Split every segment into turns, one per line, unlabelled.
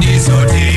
Odisodi.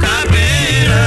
Cabeira.